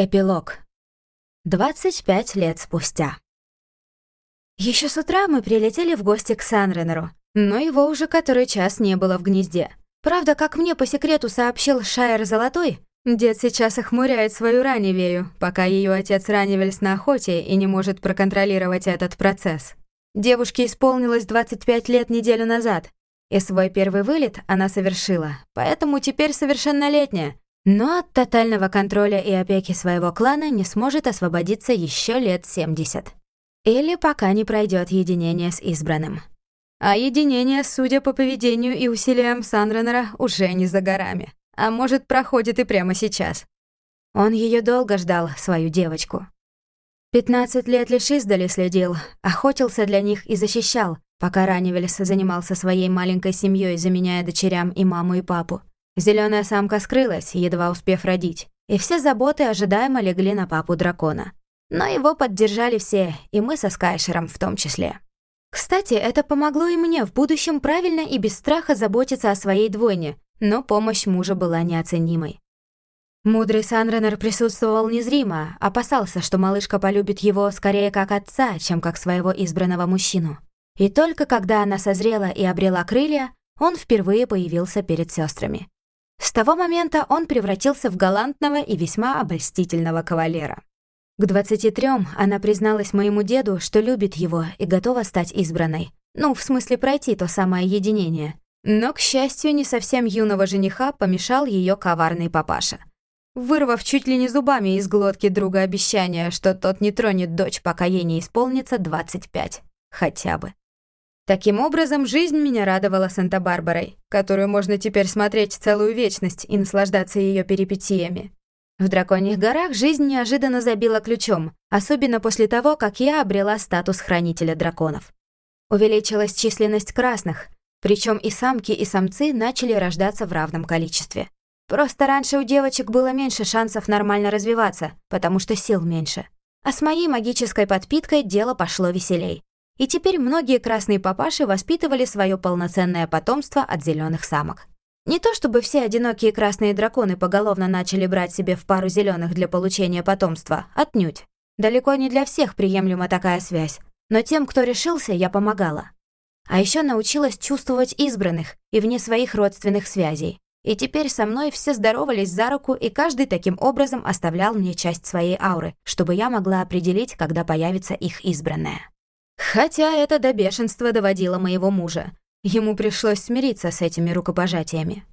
Эпилог. 25 лет спустя. Еще с утра мы прилетели в гости к Санренеру, но его уже который час не было в гнезде. Правда, как мне по секрету сообщил Шайер Золотой, дед сейчас охмуряет свою раневею, пока ее отец ранивель на охоте и не может проконтролировать этот процесс. Девушке исполнилось 25 лет неделю назад, и свой первый вылет она совершила, поэтому теперь совершеннолетняя, но от тотального контроля и опеки своего клана не сможет освободиться еще лет 70. Или пока не пройдет единение с избранным. А единение, судя по поведению и усилиям Сандренера, уже не за горами. А может, проходит и прямо сейчас. Он ее долго ждал, свою девочку. 15 лет лишь издали следил, охотился для них и защищал, пока Ранивельс занимался своей маленькой семьей, заменяя дочерям и маму, и папу. Зеленая самка скрылась, едва успев родить, и все заботы ожидаемо легли на папу дракона. Но его поддержали все, и мы со Скайшером в том числе. Кстати, это помогло и мне в будущем правильно и без страха заботиться о своей двойне, но помощь мужа была неоценимой. Мудрый Санренер присутствовал незримо, опасался, что малышка полюбит его скорее как отца, чем как своего избранного мужчину. И только когда она созрела и обрела крылья, он впервые появился перед сестрами. С того момента он превратился в галантного и весьма обольстительного кавалера. К 23 она призналась моему деду, что любит его и готова стать избранной. Ну, в смысле пройти то самое единение. Но, к счастью, не совсем юного жениха помешал ее коварный папаша. Вырвав чуть ли не зубами из глотки друга обещание, что тот не тронет дочь, пока ей не исполнится 25. Хотя бы. Таким образом, жизнь меня радовала Санта-Барбарой, которую можно теперь смотреть целую вечность и наслаждаться ее перипетиями. В Драконьих горах жизнь неожиданно забила ключом, особенно после того, как я обрела статус хранителя драконов. Увеличилась численность красных, причем и самки, и самцы начали рождаться в равном количестве. Просто раньше у девочек было меньше шансов нормально развиваться, потому что сил меньше. А с моей магической подпиткой дело пошло веселей. И теперь многие красные папаши воспитывали свое полноценное потомство от зеленых самок. Не то чтобы все одинокие красные драконы поголовно начали брать себе в пару зеленых для получения потомства, отнюдь. Далеко не для всех приемлема такая связь, но тем, кто решился, я помогала. А еще научилась чувствовать избранных и вне своих родственных связей. И теперь со мной все здоровались за руку, и каждый таким образом оставлял мне часть своей ауры, чтобы я могла определить, когда появится их избранная. Хотя это до бешенства доводило моего мужа. Ему пришлось смириться с этими рукопожатиями.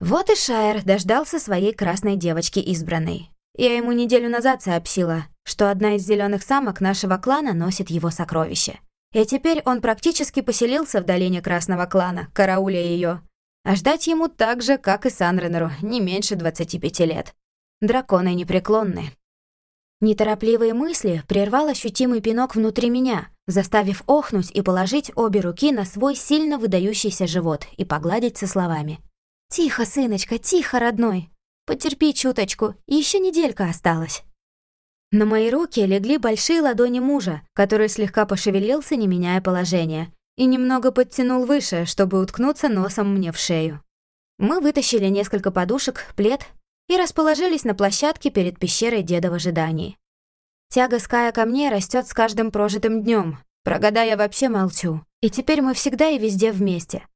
Вот и Шайер дождался своей красной девочки избранной. Я ему неделю назад сообщила, что одна из зеленых самок нашего клана носит его сокровище. И теперь он практически поселился в долине Красного клана, карауля ее. А ждать ему так же, как и Санренеру, не меньше 25 лет. Драконы непреклонны. Неторопливые мысли прервал ощутимый пинок внутри меня, заставив охнуть и положить обе руки на свой сильно выдающийся живот и погладить со словами. «Тихо, сыночка, тихо, родной. Потерпи чуточку, еще неделька осталась». На мои руки легли большие ладони мужа, который слегка пошевелился, не меняя положения, и немного подтянул выше, чтобы уткнуться носом мне в шею. Мы вытащили несколько подушек, плед и расположились на площадке перед пещерой деда в ожидании. Тяга Ская ко мне растет с каждым прожитым днем. Про года я вообще молчу. И теперь мы всегда и везде вместе.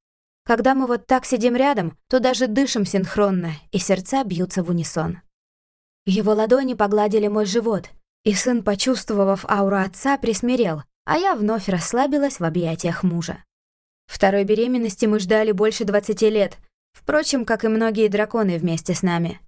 Когда мы вот так сидим рядом, то даже дышим синхронно, и сердца бьются в унисон. Его ладони погладили мой живот, и сын, почувствовав ауру отца, присмирел, а я вновь расслабилась в объятиях мужа. Второй беременности мы ждали больше 20 лет, впрочем, как и многие драконы вместе с нами.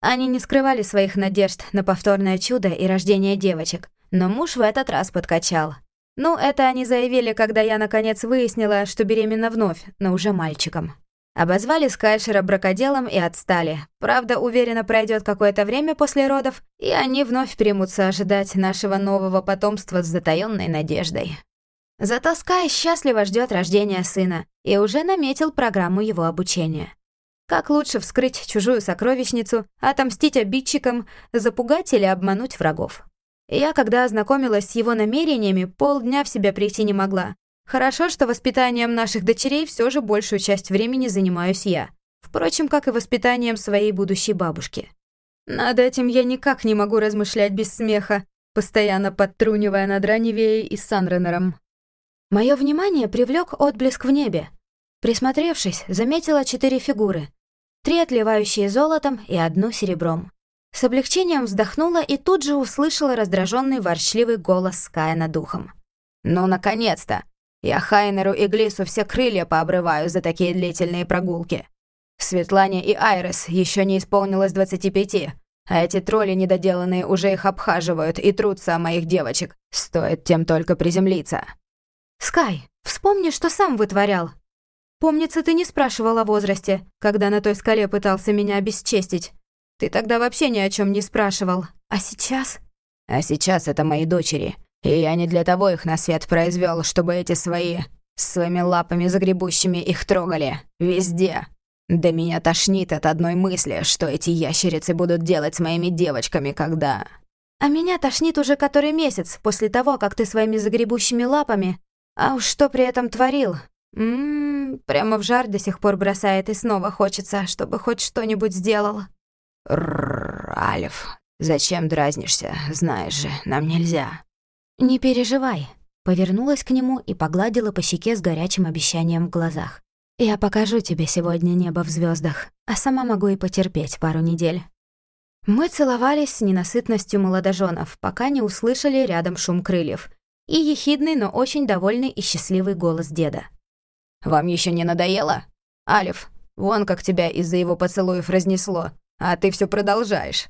Они не скрывали своих надежд на повторное чудо и рождение девочек, но муж в этот раз подкачал. Ну, это они заявили, когда я наконец выяснила, что беременна вновь, но уже мальчиком. Обозвали Скайшера бракоделом и отстали. Правда, уверенно пройдет какое-то время после родов, и они вновь примутся ожидать нашего нового потомства с затаённой надеждой. Зато Скай счастливо ждет рождения сына и уже наметил программу его обучения. Как лучше вскрыть чужую сокровищницу, отомстить обидчикам, запугать или обмануть врагов. Я, когда ознакомилась с его намерениями, полдня в себя прийти не могла. Хорошо, что воспитанием наших дочерей все же большую часть времени занимаюсь я. Впрочем, как и воспитанием своей будущей бабушки. Над этим я никак не могу размышлять без смеха, постоянно подтрунивая над Раневеей и Санренером. Мое внимание привлек отблеск в небе. Присмотревшись, заметила четыре фигуры. Три отливающие золотом и одну серебром. С облегчением вздохнула и тут же услышала раздраженный ворчливый голос Ская над духом. «Ну, наконец-то! Я Хайнеру и Глису все крылья пообрываю за такие длительные прогулки. Светлане и Айрес еще не исполнилось 25, а эти тролли недоделанные уже их обхаживают и трутся о моих девочек. Стоит тем только приземлиться». «Скай, вспомни, что сам вытворял. Помнится, ты не спрашивал о возрасте, когда на той скале пытался меня обесчестить. Ты тогда вообще ни о чем не спрашивал. А сейчас?» «А сейчас это мои дочери. И я не для того их на свет произвел, чтобы эти свои... своими лапами загребущими их трогали. Везде. Да меня тошнит от одной мысли, что эти ящерицы будут делать с моими девочками, когда...» «А меня тошнит уже который месяц после того, как ты своими загребущими лапами... А уж что при этом творил? Ммм, прямо в жар до сих пор бросает и снова хочется, чтобы хоть что-нибудь сделал». «Рррр, Алиф, зачем дразнишься? Знаешь же, нам нельзя». «Не переживай», — повернулась к нему и погладила по щеке с горячим обещанием в глазах. «Я покажу тебе сегодня небо в звездах, а сама могу и потерпеть пару недель». Мы целовались с ненасытностью молодоженов, пока не услышали рядом шум крыльев и ехидный, но очень довольный и счастливый голос деда. «Вам еще не надоело? Алиф, вон как тебя из-за его поцелуев разнесло. А ты все продолжаешь».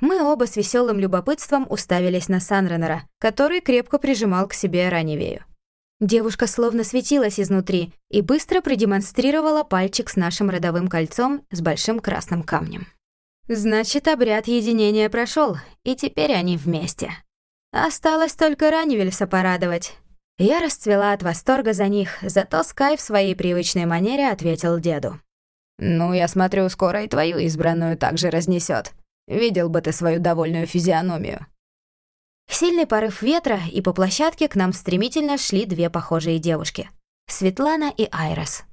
Мы оба с веселым любопытством уставились на Санренера, который крепко прижимал к себе Раневею. Девушка словно светилась изнутри и быстро продемонстрировала пальчик с нашим родовым кольцом с большим красным камнем. Значит, обряд единения прошел, и теперь они вместе. Осталось только Раневельса порадовать. Я расцвела от восторга за них, зато Скай в своей привычной манере ответил деду. «Ну, я смотрю, скоро и твою избранную также разнесет. Видел бы ты свою довольную физиономию». Сильный порыв ветра, и по площадке к нам стремительно шли две похожие девушки — Светлана и Айрес.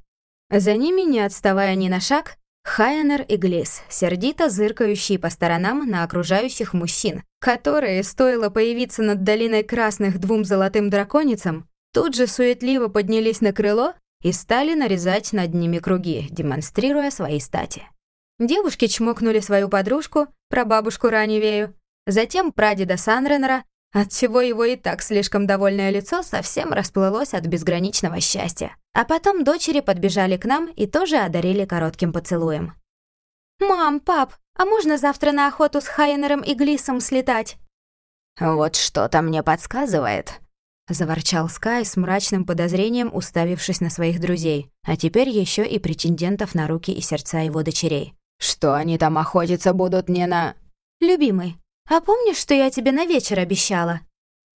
За ними, не отставая ни на шаг, Хайенер и Глис, сердито зыркающие по сторонам на окружающих мужчин, которые, стоило появиться над долиной красных двум золотым драконицам, тут же суетливо поднялись на крыло и стали нарезать над ними круги, демонстрируя свои стати. Девушки чмокнули свою подружку, прабабушку Раневею, затем прадеда Санренера, отчего его и так слишком довольное лицо совсем расплылось от безграничного счастья. А потом дочери подбежали к нам и тоже одарили коротким поцелуем. «Мам, пап, а можно завтра на охоту с Хайнером и Глисом слетать?» «Вот что-то мне подсказывает», — заворчал Скай с мрачным подозрением, уставившись на своих друзей, а теперь еще и претендентов на руки и сердца его дочерей. «Что они там охотиться будут не на...» «Любимый, а помнишь, что я тебе на вечер обещала?»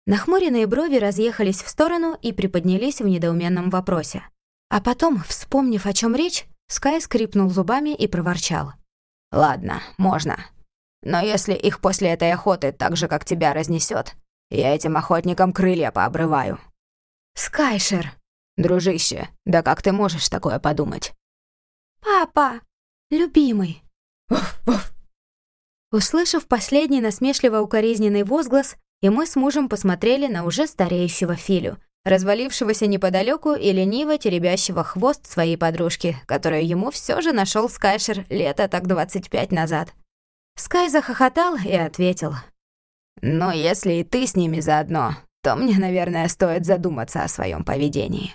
Нахмуренные брови разъехались в сторону и приподнялись в недоуменном вопросе. А потом, вспомнив, о чем речь, Скай скрипнул зубами и проворчал. «Ладно, можно. Но если их после этой охоты так же, как тебя, разнесет, я этим охотникам крылья пообрываю». «Скайшер!» «Дружище, да как ты можешь такое подумать?» «Папа! Любимый!» «Уф, уф!» Услышав последний насмешливо-укоризненный возглас, и мы с мужем посмотрели на уже стареющего Филю, развалившегося неподалеку и лениво теребящего хвост своей подружки, которую ему все же нашел Скайшер лето так 25 назад. Скай захохотал и ответил. Но если и ты с ними заодно, то мне, наверное, стоит задуматься о своем поведении».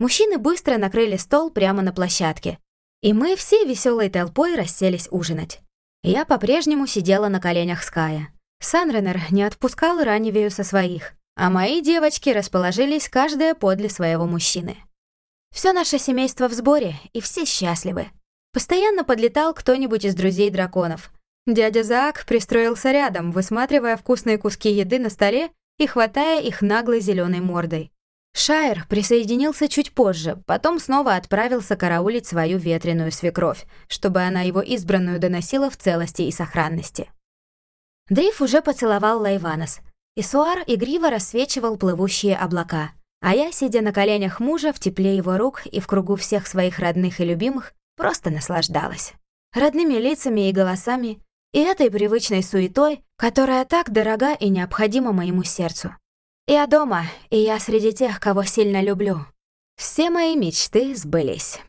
Мужчины быстро накрыли стол прямо на площадке, и мы все веселой толпой расселись ужинать. Я по-прежнему сидела на коленях Ская. Санренер не отпускал Раневею со своих, а мои девочки расположились каждая подле своего мужчины. Все наше семейство в сборе, и все счастливы. Постоянно подлетал кто-нибудь из друзей драконов, Дядя Заак пристроился рядом, высматривая вкусные куски еды на столе и хватая их наглой зеленой мордой. Шайер присоединился чуть позже, потом снова отправился караулить свою ветреную свекровь, чтобы она его избранную доносила в целости и сохранности. Дриф уже поцеловал Лайванас, И Суар игриво рассвечивал плывущие облака. А я, сидя на коленях мужа, в тепле его рук и в кругу всех своих родных и любимых, просто наслаждалась. Родными лицами и голосами, и этой привычной суетой, которая так дорога и необходима моему сердцу. Я дома, и я среди тех, кого сильно люблю. Все мои мечты сбылись.